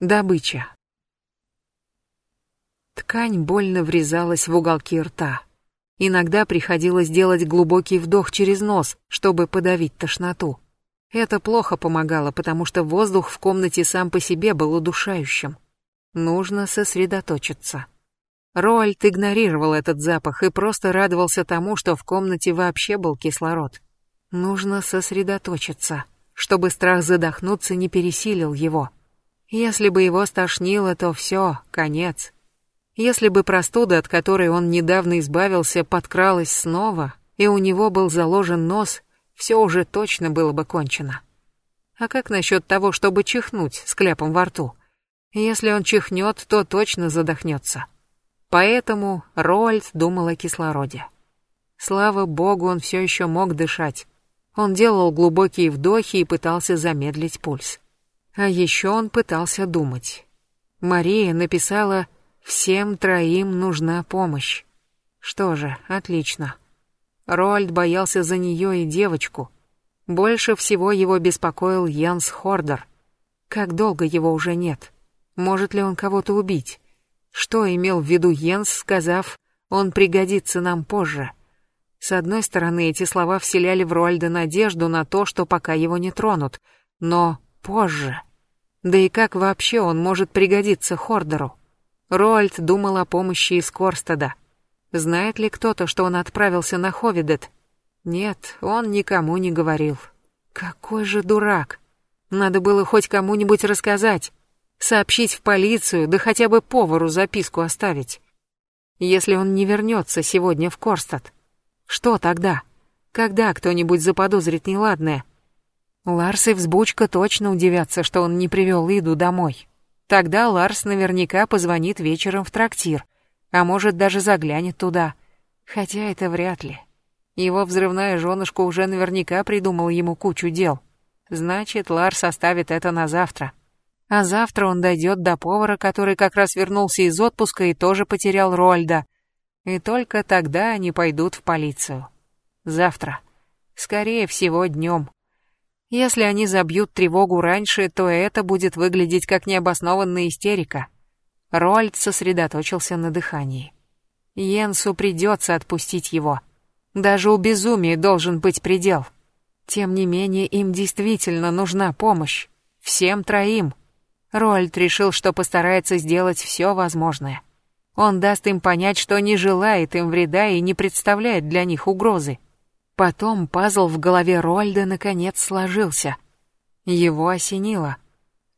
Добыча. Ткань больно врезалась в уголки рта. Иногда приходилось делать глубокий вдох через нос, чтобы подавить тошноту. Это плохо помогало, потому что воздух в комнате сам по себе был удушающим. Нужно сосредоточиться. Роальд игнорировал этот запах и просто радовался тому, что в комнате вообще был кислород. Нужно сосредоточиться, чтобы страх задохнуться не пересилил его. Если бы его стошнило, то все, конец. Если бы простуда, от которой он недавно избавился, подкралась снова, и у него был заложен нос, все уже точно было бы кончено. А как насчет того, чтобы чихнуть с кляпом во рту? Если он чихнет, то точно задохнется. Поэтому Роальд думал о кислороде. Слава богу, он все еще мог дышать. Он делал глубокие вдохи и пытался замедлить пульс. А еще он пытался думать. Мария написала «Всем троим нужна помощь». Что же, отлично. Рольд боялся за нее и девочку. Больше всего его беспокоил Янс Хордер. Как долго его уже нет? Может ли он кого-то убить? Что имел в виду Йенс, сказав «он пригодится нам позже»? С одной стороны, эти слова вселяли в Рольда надежду на то, что пока его не тронут, но позже. Да и как вообще он может пригодиться Хордеру? Роальд думал о помощи из Корстада. Знает ли кто-то, что он отправился на Ховидет? Нет, он никому не говорил. Какой же дурак. Надо было хоть кому-нибудь рассказать. Сообщить в полицию, да хотя бы повару записку оставить. Если он не вернется сегодня в Корстад, что тогда? Когда кто-нибудь заподозрит неладное? Ларс и Взбучка точно удивятся, что он не привел Иду домой. Тогда Ларс наверняка позвонит вечером в трактир, а может даже заглянет туда. Хотя это вряд ли. Его взрывная женушка уже наверняка придумала ему кучу дел. Значит, Ларс оставит это на завтра. А завтра он дойдет до повара, который как раз вернулся из отпуска и тоже потерял Рольда. И только тогда они пойдут в полицию. Завтра. Скорее всего, днем. Если они забьют тревогу раньше, то это будет выглядеть как необоснованная истерика. Рольд сосредоточился на дыхании. Йенсу придется отпустить его. Даже у безумия должен быть предел. Тем не менее, им действительно нужна помощь. Всем троим. Рольд решил, что постарается сделать все возможное. Он даст им понять, что не желает им вреда и не представляет для них угрозы. Потом пазл в голове Рольда наконец сложился. Его осенило.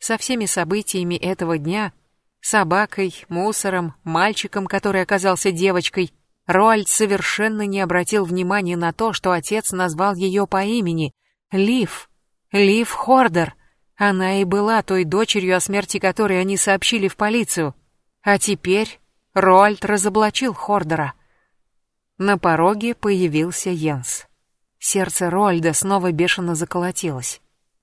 Со всеми событиями этого дня, собакой, мусором, мальчиком, который оказался девочкой, Роальд совершенно не обратил внимания на то, что отец назвал ее по имени — Лив. Лив Хордер. Она и была той дочерью, о смерти которой они сообщили в полицию. А теперь Роальд разоблачил Хордера — на пороге появился Йенс. Сердце Рольда снова бешено заколотилось.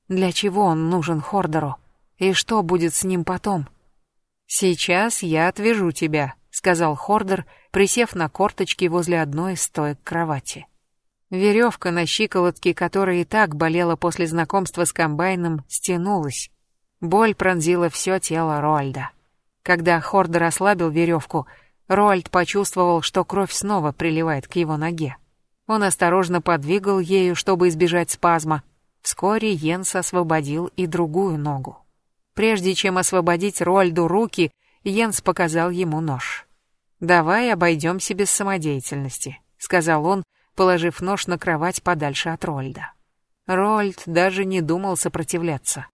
Для чего он нужен Хордеру? И что будет с ним потом? «Сейчас я отвяжу тебя», — сказал Хордер, присев на корточки возле одной из стоек кровати. Веревка на щиколотке, которая и так болела после знакомства с комбайном, стянулась. Боль пронзила все тело Рольда. Когда Хордер ослабил веревку, Роальд почувствовал, что кровь снова приливает к его ноге. Он осторожно подвигал ею, чтобы избежать спазма. Вскоре Йенс освободил и другую ногу. Прежде чем освободить Роальду руки, Йенс показал ему нож. «Давай обойдемся без самодеятельности», — сказал он, положив нож на кровать подальше от Рольда. Рольд даже не думал сопротивляться.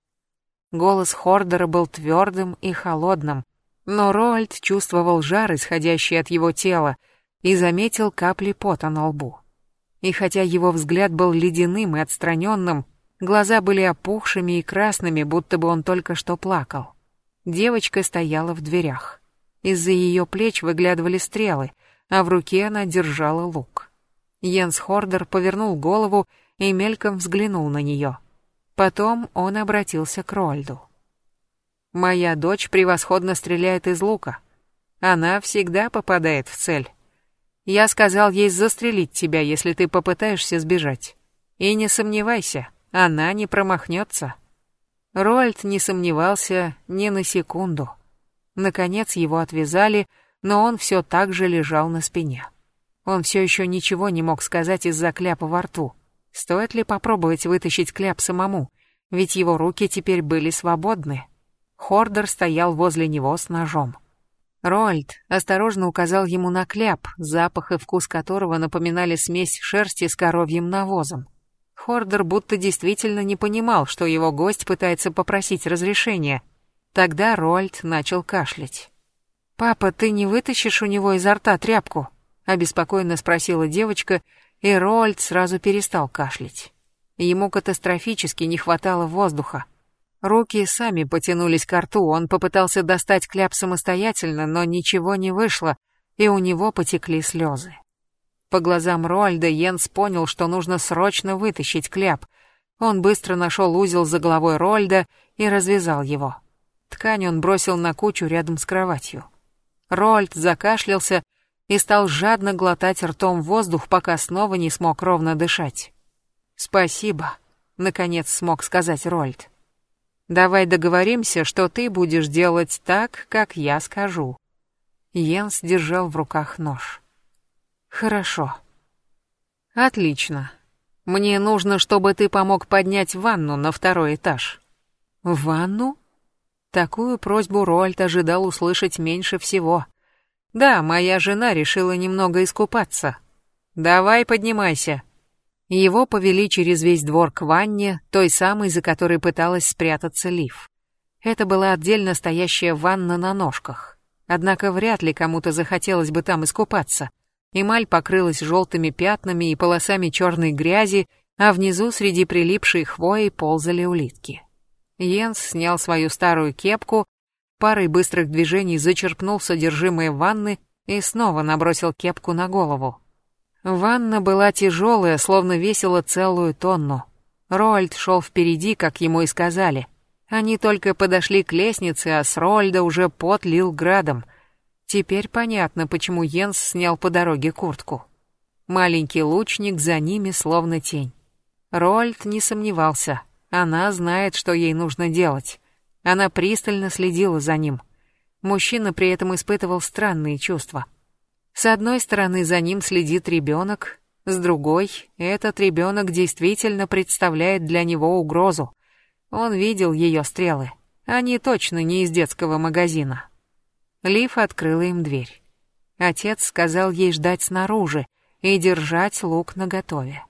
Голос Хордера был твердым и холодным, но Роальд чувствовал жар, исходящий от его тела, и заметил капли пота на лбу. И хотя его взгляд был ледяным и отстраненным, глаза были опухшими и красными, будто бы он только что плакал. Девочка стояла в дверях. Из-за ее плеч выглядывали стрелы, а в руке она держала лук. Йенс Хордер повернул голову и мельком взглянул на нее. Потом он обратился к Рольду. Моя дочь превосходно стреляет из лука. Она всегда попадает в цель. Я сказал ей застрелить тебя, если ты попытаешься сбежать. И не сомневайся, она не промахнется. Рольд не сомневался ни на секунду. Наконец его отвязали, но он все так же лежал на спине. Он все еще ничего не мог сказать из-за кляпа во рту. Стоит ли попробовать вытащить кляп самому? Ведь его руки теперь были свободны. Хордер стоял возле него с ножом. Рольд осторожно указал ему на кляп, запах и вкус которого напоминали смесь шерсти с коровьим навозом. Хордер будто действительно не понимал, что его гость пытается попросить разрешения. Тогда Рольд начал кашлять. «Папа, ты не вытащишь у него изо рта тряпку?» — обеспокоенно спросила девочка, и Рольд сразу перестал кашлять. Ему катастрофически не хватало воздуха. Руки сами потянулись к рту, он попытался достать кляп самостоятельно, но ничего не вышло, и у него потекли слезы. По глазам Роальда Йенс понял, что нужно срочно вытащить кляп. Он быстро нашел узел за головой Роальда и развязал его. Ткань он бросил на кучу рядом с кроватью. Роальд закашлялся и стал жадно глотать ртом воздух, пока снова не смог ровно дышать. «Спасибо», — наконец смог сказать Роальд. Давай договоримся, что ты будешь делать так, как я скажу. Йенс держал в руках нож. Хорошо. Отлично. Мне нужно, чтобы ты помог поднять ванну на второй этаж. Ванну? Такую просьбу Рольд ожидал услышать меньше всего. Да, моя жена решила немного искупаться. Давай поднимайся. Его повели через весь двор к ванне, той самой, за которой пыталась спрятаться Лив. Это была отдельно стоящая ванна на ножках. Однако вряд ли кому-то захотелось бы там искупаться. Эмаль покрылась желтыми пятнами и полосами черной грязи, а внизу среди прилипшей хвои ползали улитки. Йенс снял свою старую кепку, парой быстрых движений зачерпнул содержимое ванны и снова набросил кепку на голову. Ванна была тяжелая, словно весила целую тонну. Рольд шел впереди, как ему и сказали. Они только подошли к лестнице, а с Рольда уже пот лил градом. Теперь понятно, почему Йенс снял по дороге куртку. Маленький лучник за ними словно тень. Рольд не сомневался. Она знает, что ей нужно делать. Она пристально следила за ним. Мужчина при этом испытывал странные чувства — с одной стороны, за ним следит ребенок, с другой, этот ребенок действительно представляет для него угрозу. Он видел ее стрелы. Они точно не из детского магазина. Лив открыла им дверь. Отец сказал ей ждать снаружи и держать лук наготове.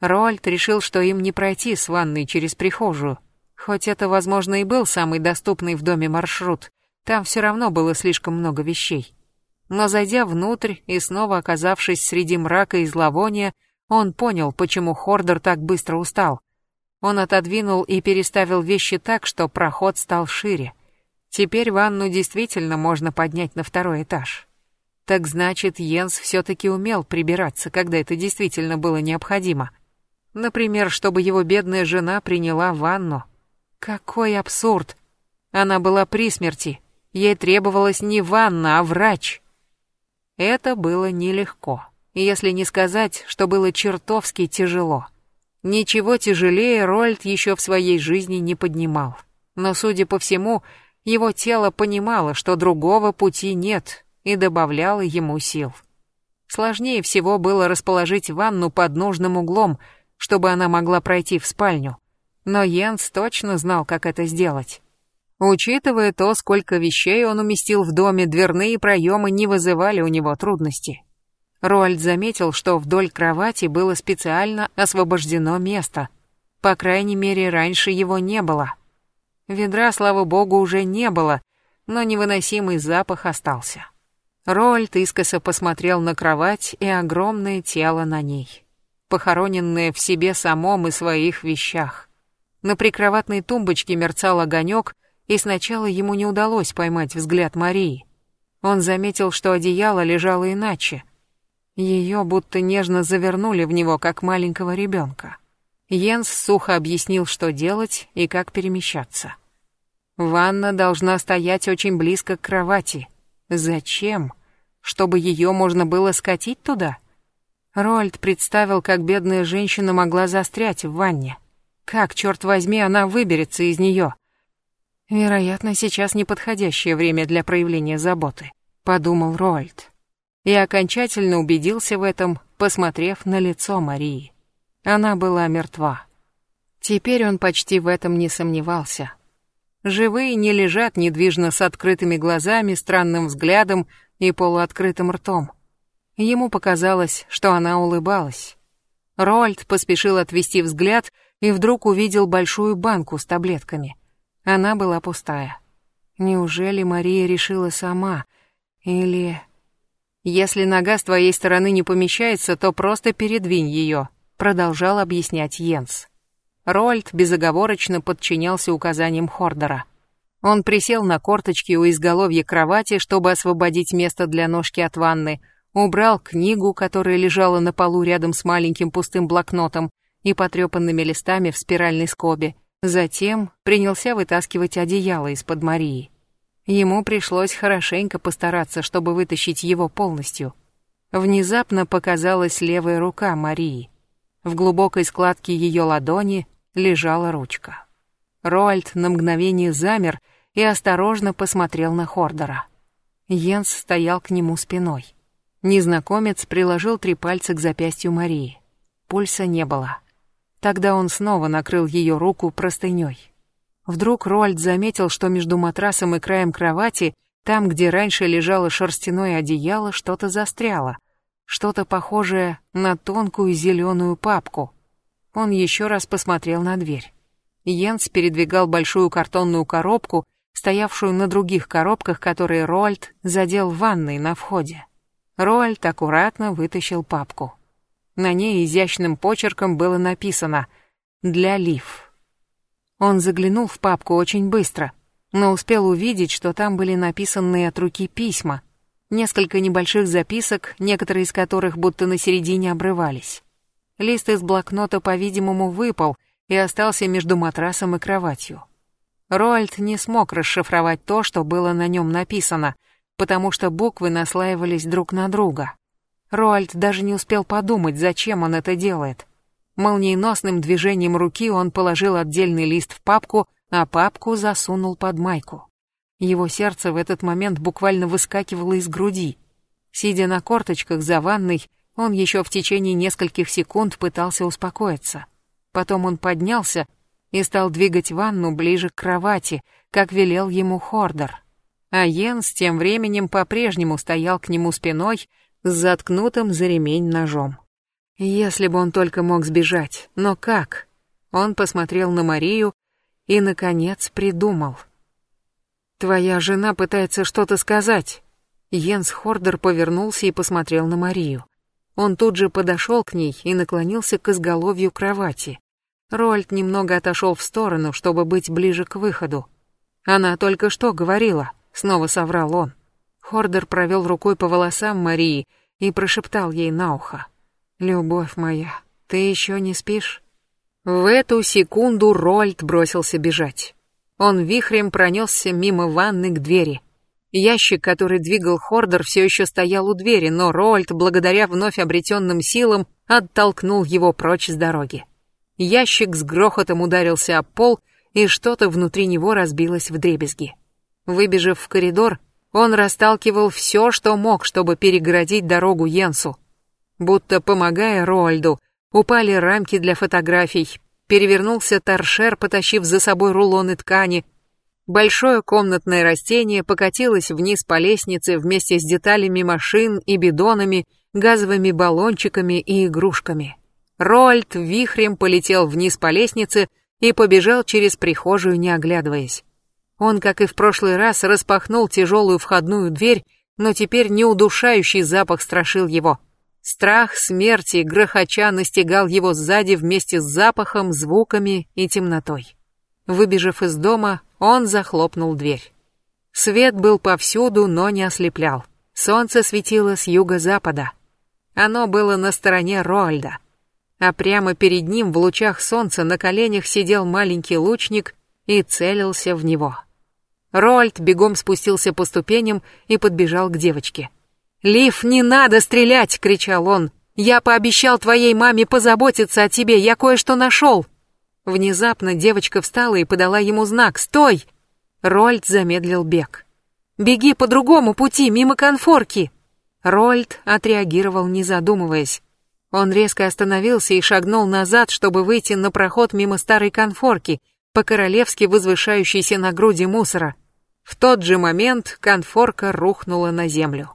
Рольд решил, что им не пройти с ванной через прихожую. Хоть это, возможно, и был самый доступный в доме маршрут, там все равно было слишком много вещей. Но зайдя внутрь и снова оказавшись среди мрака и зловония, он понял, почему Хордер так быстро устал. Он отодвинул и переставил вещи так, что проход стал шире. Теперь ванну действительно можно поднять на второй этаж. Так значит, Йенс все-таки умел прибираться, когда это действительно было необходимо. Например, чтобы его бедная жена приняла ванну. Какой абсурд! Она была при смерти. Ей требовалась не ванна, а врач. Это было нелегко, если не сказать, что было чертовски тяжело. Ничего тяжелее Рольд еще в своей жизни не поднимал. Но, судя по всему, его тело понимало, что другого пути нет, и добавляло ему сил. Сложнее всего было расположить ванну под нужным углом, чтобы она могла пройти в спальню. Но Йенс точно знал, как это сделать. Учитывая то, сколько вещей он уместил в доме, дверные проемы не вызывали у него трудностей. Роальд заметил, что вдоль кровати было специально освобождено место. По крайней мере, раньше его не было. Ведра, слава богу, уже не было, но невыносимый запах остался. Роальд искоса посмотрел на кровать и огромное тело на ней, похороненное в себе самом и своих вещах. На прикроватной тумбочке мерцал огонек, и сначала ему не удалось поймать взгляд Марии. Он заметил, что одеяло лежало иначе. Ее будто нежно завернули в него, как маленького ребенка. Йенс сухо объяснил, что делать и как перемещаться. Ванна должна стоять очень близко к кровати. Зачем? Чтобы ее можно было скатить туда? Рольд представил, как бедная женщина могла застрять в ванне. Как, черт возьми, она выберется из нее? Вероятно, сейчас неподходящее время для проявления заботы, подумал Роальд. И окончательно убедился в этом, посмотрев на лицо Марии. Она была мертва. Теперь он почти в этом не сомневался. Живые не лежат недвижно с открытыми глазами, странным взглядом и полуоткрытым ртом. Ему показалось, что она улыбалась. Роальд поспешил отвести взгляд и вдруг увидел большую банку с таблетками. Она была пустая. Неужели Мария решила сама? Или... «Если нога с твоей стороны не помещается, то просто передвинь ее», продолжал объяснять Йенс. Рольд безоговорочно подчинялся указаниям Хордера. Он присел на корточки у изголовья кровати, чтобы освободить место для ножки от ванны, убрал книгу, которая лежала на полу рядом с маленьким пустым блокнотом и потрепанными листами в спиральной скобе, затем принялся вытаскивать одеяло из-под Марии. Ему пришлось хорошенько постараться, чтобы вытащить его полностью. Внезапно показалась левая рука Марии. В глубокой складке ее ладони лежала ручка. Роальд на мгновение замер и осторожно посмотрел на Хордера. Йенс стоял к нему спиной. Незнакомец приложил три пальца к запястью Марии. Пульса не было. Тогда он снова накрыл ее руку простыней. Вдруг Роальд заметил, что между матрасом и краем кровати, там, где раньше лежало шерстяное одеяло, что-то застряло — что-то похожее на тонкую зеленую папку. Он еще раз посмотрел на дверь. Йенс передвигал большую картонную коробку, стоявшую на других коробках, которые Роальд задел в ванной на входе. Роальд аккуратно вытащил папку. На ней изящным почерком было написано «Для Лив». Он заглянул в папку очень быстро, но успел увидеть, что там были написанные от руки письма, Несколько небольших записок, некоторые из которых будто на середине обрывались. Лист из блокнота, по-видимому, выпал и остался между матрасом и кроватью. Роальд не смог расшифровать то, что было на нем написано, потому что буквы наслаивались друг на друга. Роальд даже не успел подумать, зачем он это делает. Молниеносным движением руки он положил отдельный лист в папку, а папку засунул под майку. Его сердце в этот момент буквально выскакивало из груди. Сидя на корточках за ванной, он еще в течение нескольких секунд пытался успокоиться. Потом он поднялся и стал двигать ванну ближе к кровати, как велел ему Хордер. А Йенс тем временем по-прежнему стоял к нему спиной с заткнутым за ремень ножом. Если бы он только мог сбежать, но как? Он посмотрел на Марию и, наконец, придумал — «Твоя жена пытается что-то сказать». Йенс Хордер повернулся и посмотрел на Марию. Он тут же подошел к ней и наклонился к изголовью кровати. Рольд немного отошел в сторону, чтобы быть ближе к выходу. «Она только что говорила», — снова соврал он. Хордер провел рукой по волосам Марии и прошептал ей на ухо. «Любовь моя, ты еще не спишь?» В эту секунду Рольд бросился бежать. Он вихрем пронесся мимо ванны к двери. Ящик, который двигал Хордер, все еще стоял у двери, но Роальд, благодаря вновь обретенным силам, оттолкнул его прочь с дороги. Ящик с грохотом ударился об пол, и что-то внутри него разбилось в дребезги. Выбежав в коридор, он расталкивал все, что мог, чтобы перегородить дорогу Йенсу. Будто помогая Роальду, упали рамки для фотографий, перевернулся торшер, потащив за собой рулоны ткани. Большое комнатное растение покатилось вниз по лестнице вместе с деталями машин и бидонами, газовыми баллончиками и игрушками. Рольд вихрем полетел вниз по лестнице и побежал через прихожую, не оглядываясь. Он, как и в прошлый раз, распахнул тяжелую входную дверь, но теперь неудушающий запах страшил его. Страх смерти грохоча настигал его сзади вместе с запахом, звуками и темнотой. Выбежав из дома, он захлопнул дверь. Свет был повсюду, но не ослеплял. Солнце светило с юго-запада. Оно было на стороне Роальда. А прямо перед ним в лучах солнца на коленях сидел маленький лучник и целился в него. Роальд бегом спустился по ступеням и подбежал к девочке. «Лив, не надо стрелять!» — кричал он. «Я пообещал твоей маме позаботиться о тебе, я кое-что нашел!» Внезапно девочка встала и подала ему знак «Стой!». Рольд замедлил бег. «Беги по другому пути, мимо конфорки!» Рольд отреагировал, не задумываясь. Он резко остановился и шагнул назад, чтобы выйти на проход мимо старой конфорки, по-королевски возвышающейся на груди мусора. В тот же момент конфорка рухнула на землю.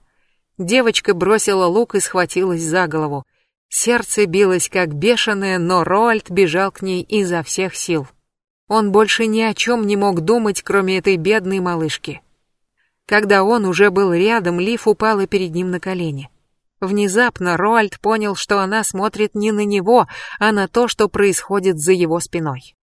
Девочка бросила лук и схватилась за голову. Сердце билось как бешеное, но Роальд бежал к ней изо всех сил. Он больше ни о чем не мог думать, кроме этой бедной малышки. Когда он уже был рядом, Лив упала перед ним на колени. Внезапно Роальд понял, что она смотрит не на него, а на то, что происходит за его спиной.